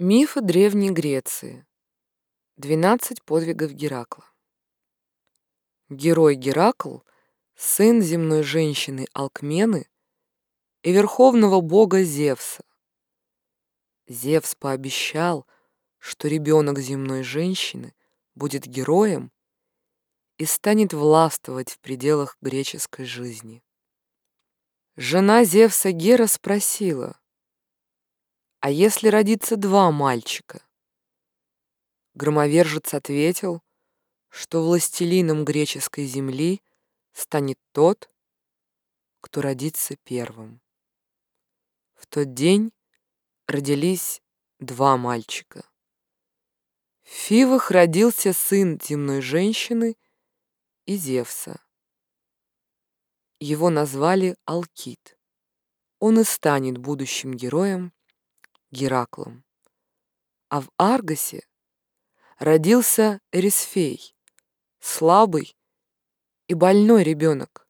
Мифы Древней Греции. 12 подвигов Геракла. Герой Геракл, сын земной женщины Алкмены и верховного бога Зевса. Зевс пообещал, что ребенок земной женщины будет героем и станет властвовать в пределах греческой жизни. Жена Зевса Гера спросила, а если родится два мальчика? Громовержец ответил, что властелином греческой земли станет тот, кто родится первым. В тот день родились два мальчика. В Фивах родился сын земной женщины и Зевса. Его назвали Алкид. Он и станет будущим героем Гераклом. А в Аргосе родился Эрисфей, слабый и больной ребенок.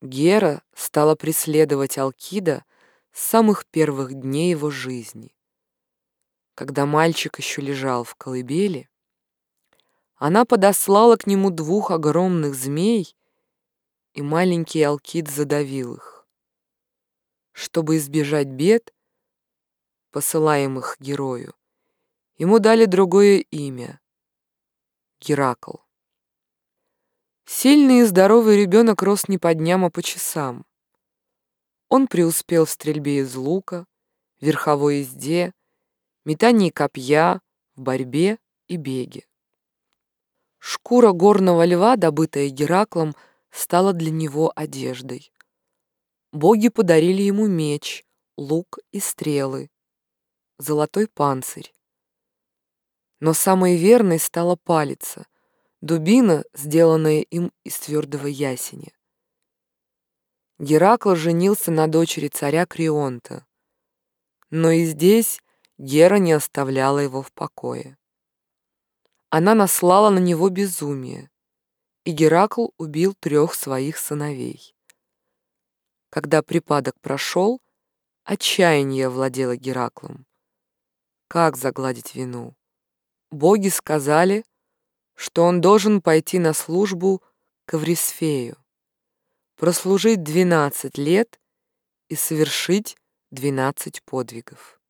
Гера стала преследовать Алкида с самых первых дней его жизни. Когда мальчик еще лежал в колыбели, она подослала к нему двух огромных змей, и маленький Алкид задавил их. Чтобы избежать бед, посылаемых герою, ему дали другое имя — Геракл. Сильный и здоровый ребенок рос не по дням, а по часам. Он преуспел в стрельбе из лука, верховой езде, метании копья, в борьбе и беге. Шкура горного льва, добытая Гераклом, стала для него одеждой. Боги подарили ему меч, лук и стрелы, золотой панцирь. Но самой верной стала палица, дубина, сделанная им из твердого ясеня. Геракл женился на дочери царя Крионта, но и здесь Гера не оставляла его в покое. Она наслала на него безумие, и Геракл убил трех своих сыновей. Когда припадок прошел, отчаяние владело Гераклом. Как загладить вину? Боги сказали, что он должен пойти на службу к Аврисфею, прослужить двенадцать лет и совершить двенадцать подвигов.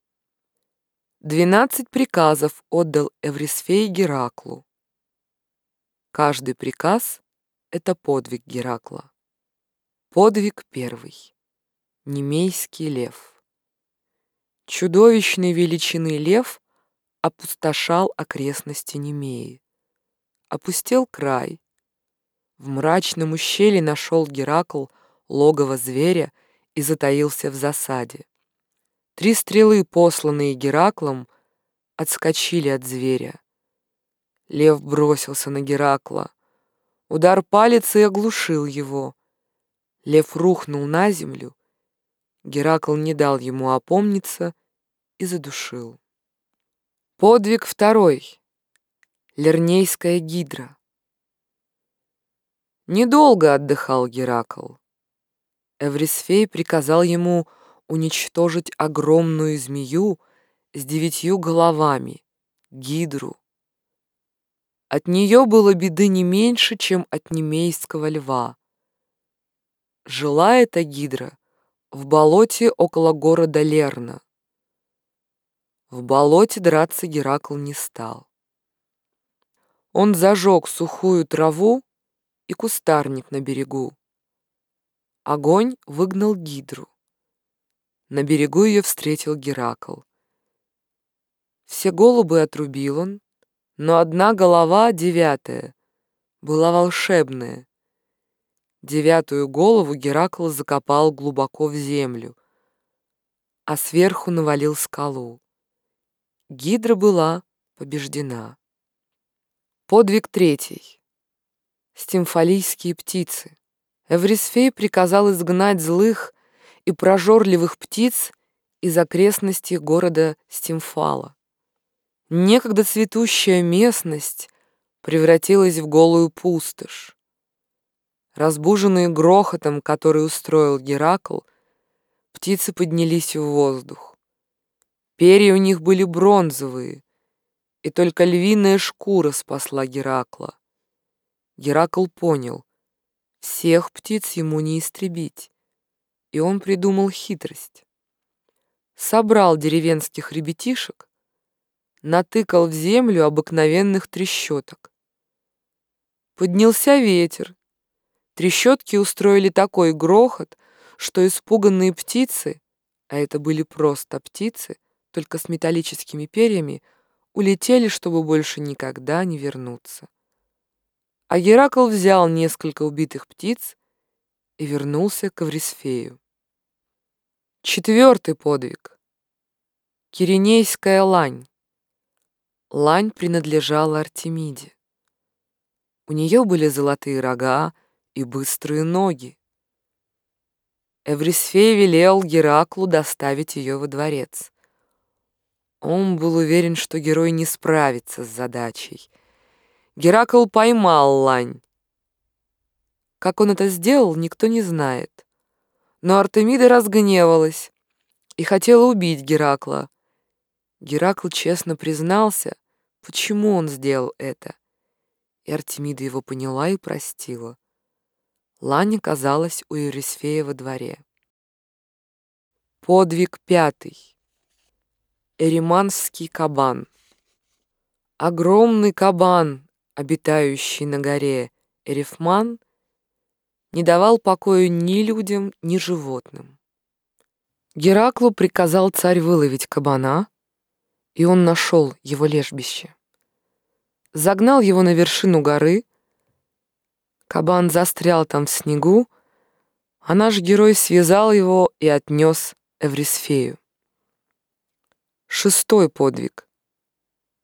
Двенадцать приказов отдал Эврисфей Гераклу. Каждый приказ — это подвиг Геракла. Подвиг первый. Немейский лев. Чудовищной величины лев опустошал окрестности Немеи. Опустел край. В мрачном ущелье нашел Геракл логово зверя и затаился в засаде. Три стрелы, посланные Гераклом, отскочили от зверя. Лев бросился на Геракла. Удар палицы оглушил его. Лев рухнул на землю. Геракл не дал ему опомниться и задушил. Подвиг второй. Лернейская гидра. Недолго отдыхал Геракл. Эврисфей приказал ему уничтожить огромную змею с девятью головами, гидру. От нее было беды не меньше, чем от немейского льва. Жила эта гидра в болоте около города Лерна. В болоте драться Геракл не стал. Он зажег сухую траву и кустарник на берегу. Огонь выгнал гидру. На берегу ее встретил Геракл. Все голубы отрубил он, но одна голова, девятая, была волшебная. Девятую голову Геракл закопал глубоко в землю, а сверху навалил скалу. Гидра была побеждена. Подвиг третий. Стимфалийские птицы. Эврисфей приказал изгнать злых и прожорливых птиц из окрестностей города Стимфала. Некогда цветущая местность превратилась в голую пустошь. Разбуженные грохотом, который устроил Геракл, птицы поднялись в воздух. Перья у них были бронзовые, и только львиная шкура спасла Геракла. Геракл понял, всех птиц ему не истребить, и он придумал хитрость. Собрал деревенских ребятишек, натыкал в землю обыкновенных трещоток. Поднялся ветер. Трещотки устроили такой грохот, что испуганные птицы, а это были просто птицы, только с металлическими перьями, улетели, чтобы больше никогда не вернуться. А Геракл взял несколько убитых птиц и вернулся к Аврисфею. Четвертый подвиг. Киренейская лань. Лань принадлежала Артемиде. У нее были золотые рога и быстрые ноги. Эврисфей велел Гераклу доставить ее во дворец. Он был уверен, что герой не справится с задачей. Геракл поймал лань. Как он это сделал, никто не знает. Но Артемида разгневалась и хотела убить Геракла. Геракл честно признался, почему он сделал это. И Артемида его поняла и простила. Лань оказалась у Еврисфея во дворе. Подвиг пятый. Эриманский кабан. Огромный кабан, обитающий на горе Эрифман, не давал покоя ни людям, ни животным. Гераклу приказал царь выловить кабана, и он нашел его лежбище. Загнал его на вершину горы, кабан застрял там в снегу, а наш герой связал его и отнес Эврисфею. Шестой подвиг.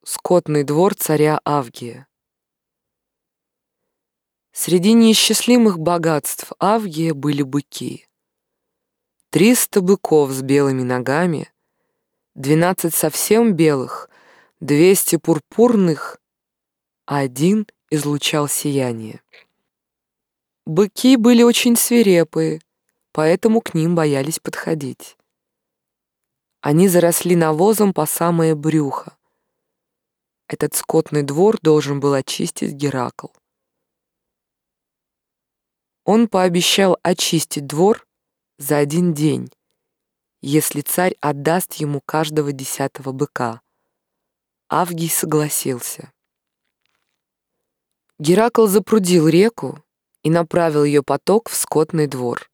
Скотный двор царя Авгия. Среди неисчислимых богатств Авгия были быки. Триста быков с белыми ногами, двенадцать совсем белых, двести пурпурных, а один излучал сияние. Быки были очень свирепые, поэтому к ним боялись подходить. Они заросли навозом по самое брюхо. Этот скотный двор должен был очистить Геракл. Он пообещал очистить двор за один день, если царь отдаст ему каждого десятого быка. Авгий согласился. Геракл запрудил реку и направил ее поток в скотный двор.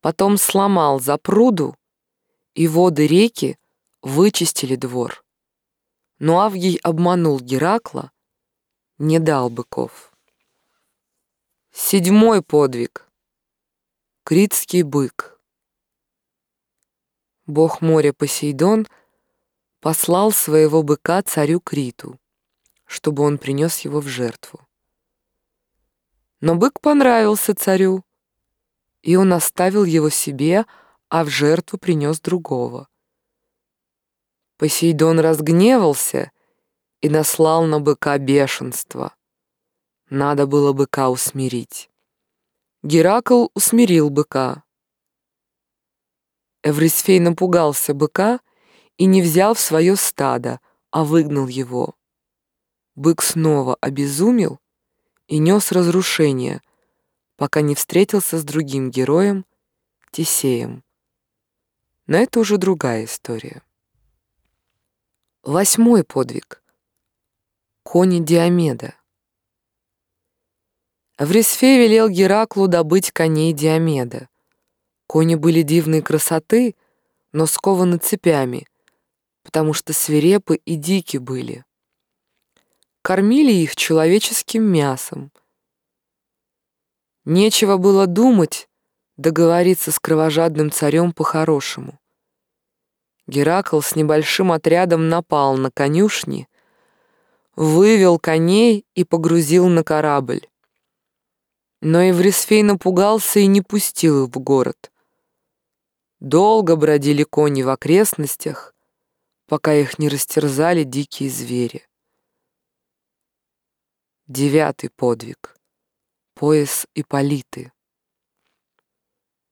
Потом сломал запруду и воды реки вычистили двор. Но Авгий обманул Геракла, не дал быков. Седьмой подвиг. Критский бык. Бог моря Посейдон послал своего быка царю Криту, чтобы он принес его в жертву. Но бык понравился царю, и он оставил его себе, а в жертву принес другого. Посейдон разгневался и наслал на быка бешенство. Надо было быка усмирить. Геракл усмирил быка. Эврисфей напугался быка и не взял в свое стадо, а выгнал его. Бык снова обезумел и нес разрушение, пока не встретился с другим героем, Тесеем. Но это уже другая история. Восьмой подвиг. Кони Диомеда. Аврисфей велел Гераклу добыть коней Диомеда. Кони были дивной красоты, но скованы цепями, потому что свирепы и дики были. Кормили их человеческим мясом. Нечего было думать, договориться с кровожадным царем по-хорошему. Геракл с небольшим отрядом напал на конюшни, вывел коней и погрузил на корабль. Но Еврисфей напугался и не пустил их в город. Долго бродили кони в окрестностях, пока их не растерзали дикие звери. Девятый подвиг. Пояс Ипполиты.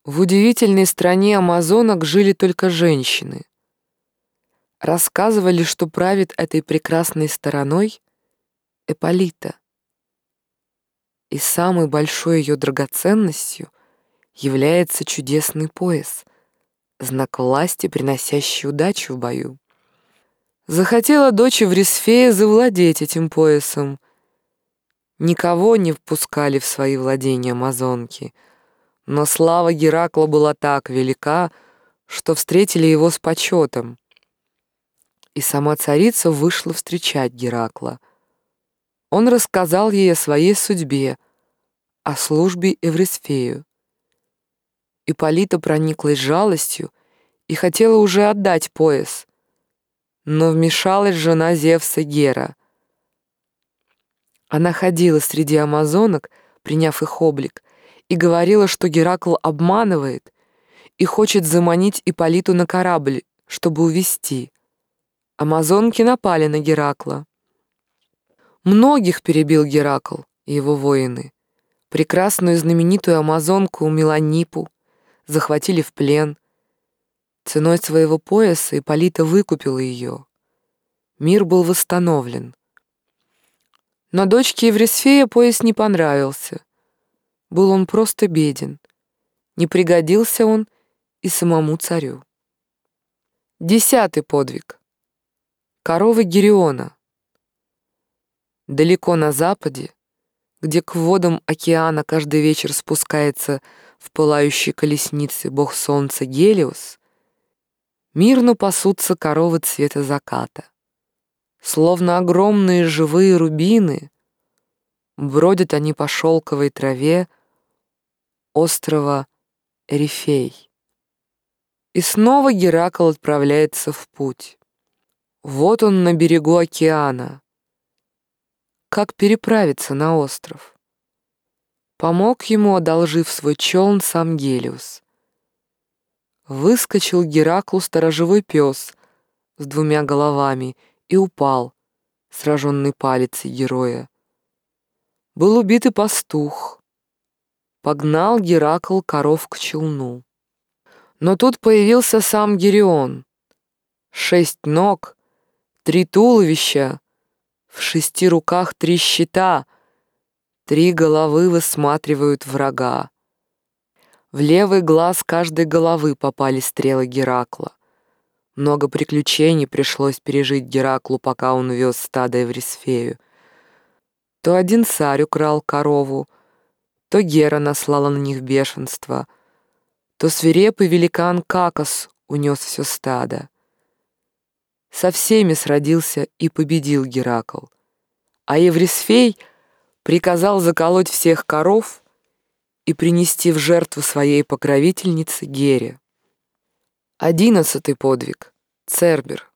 В удивительной стране амазонок жили только женщины. Рассказывали, что правит этой прекрасной стороной Эполита. И самой большой ее драгоценностью является чудесный пояс, знак власти, приносящий удачу в бою. Захотела дочь Еврисфея завладеть этим поясом. Никого не впускали в свои владения амазонки, но слава Геракла была так велика, что встретили его с почетом. И сама царица вышла встречать Геракла. Он рассказал ей о своей судьбе, о службе Эврисфею. Ипполита прониклась жалостью и хотела уже отдать пояс, но вмешалась жена Зевса Гера. Она ходила среди амазонок, приняв их облик, и говорила, что Геракл обманывает и хочет заманить Ипполиту на корабль, чтобы увести. Амазонки напали на Геракла. Многих перебил Геракл и его воины. Прекрасную знаменитую амазонку Меланипу захватили в плен, Ценой своего пояса Ипполита выкупила ее. Мир был восстановлен. Но дочке Еврисфея пояс не понравился. Был он просто беден. Не пригодился он и самому царю. Десятый подвиг. Коровы Гериона. Далеко на западе, где к водам океана каждый вечер спускается в пылающей колеснице бог солнца Гелиос, Мирно пасутся коровы цвета заката. Словно огромные живые рубины, бродят они по шелковой траве острова Эрифей. И снова Геракл отправляется в путь. Вот он на берегу океана. Как переправиться на остров? Помог ему, одолжив свой челн, сам Гелиус выскочил Гераклу сторожевой пес с двумя головами и упал, сраженный палицей героя. Был убит и пастух. Погнал Геракл коров к челну. Но тут появился сам Герион. Шесть ног, три туловища, в шести руках три щита, три головы высматривают врага. В левый глаз каждой головы попали стрелы Геракла. Много приключений пришлось пережить Гераклу, пока он вез стадо Эврисфею. То один царь украл корову, то Гера наслала на них бешенство, то свирепый великан Какос унес все стадо. Со всеми сродился и победил Геракл. А Еврисфей приказал заколоть всех коров — и принести в жертву своей покровительнице Гере. Одиннадцатый подвиг. Цербер.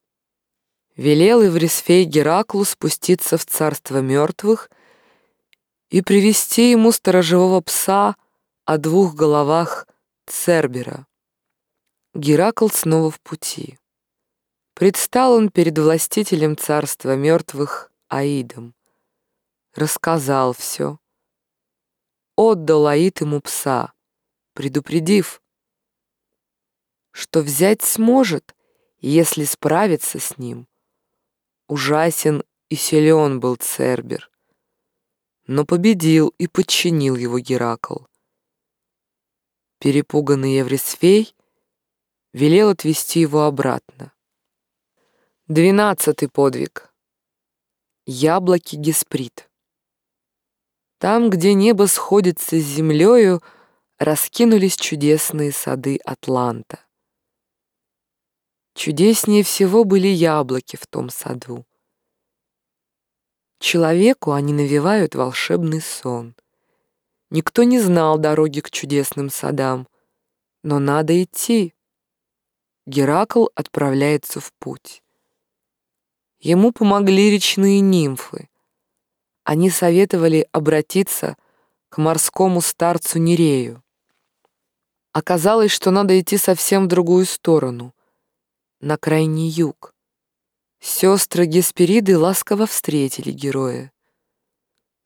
Велел Еврисфей Гераклу спуститься в царство мертвых и привести ему сторожевого пса о двух головах Цербера. Геракл снова в пути. Предстал он перед властителем царства мертвых Аидом. Рассказал все отдал Аид ему пса, предупредив, что взять сможет, если справиться с ним. Ужасен и силен был Цербер, но победил и подчинил его Геракл. Перепуганный Еврисфей велел отвести его обратно. Двенадцатый подвиг. Яблоки Гесприт. Там, где небо сходится с землею, раскинулись чудесные сады Атланта. Чудеснее всего были яблоки в том саду. Человеку они навевают волшебный сон. Никто не знал дороги к чудесным садам, но надо идти. Геракл отправляется в путь. Ему помогли речные нимфы. Они советовали обратиться к морскому старцу Нерею. Оказалось, что надо идти совсем в другую сторону, на крайний юг. Сестры Геспериды ласково встретили героя.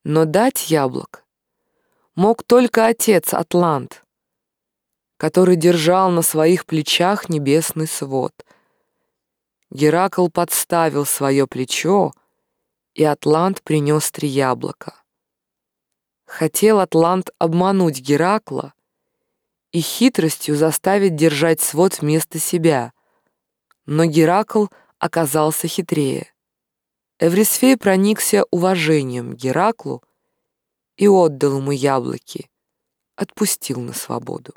Но дать яблок мог только отец Атлант, который держал на своих плечах небесный свод. Геракл подставил свое плечо, и Атлант принес три яблока. Хотел Атлант обмануть Геракла и хитростью заставить держать свод вместо себя, но Геракл оказался хитрее. Эврисфей проникся уважением Гераклу и отдал ему яблоки, отпустил на свободу.